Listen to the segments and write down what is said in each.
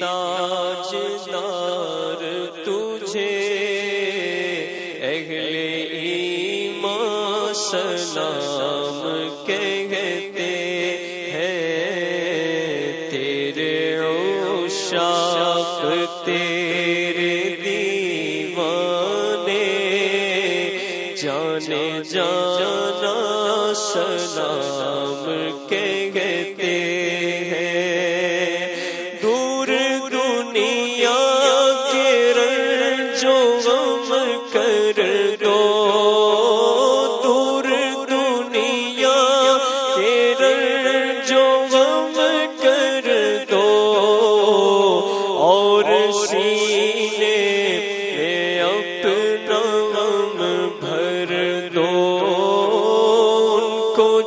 تاج دار تجھے اگلے ایمان سلام کہتے ہیں، تیرے عشاق تیرے دیوانے، جانے جانا سلام کہتے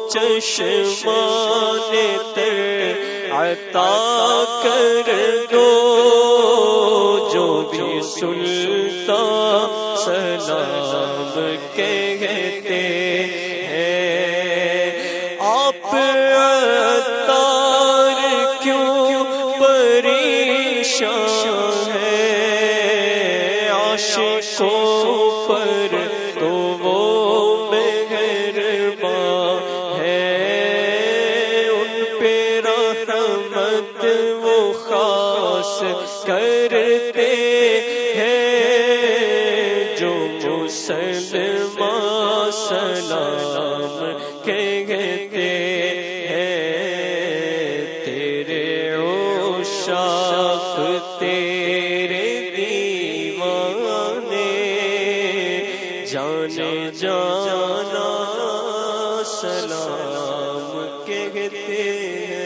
چشمان تر عطا کر دو۔ جو بھی سنتا سلام کہتے ہیں۔ آپ تار کیوں پریشان ہے عاشقوں پر خاص کرتے ہیں جو مسلمان سلام کہتے ہیں، تیرے او شاخ تیرے جانا سلام کہتے ہیں۔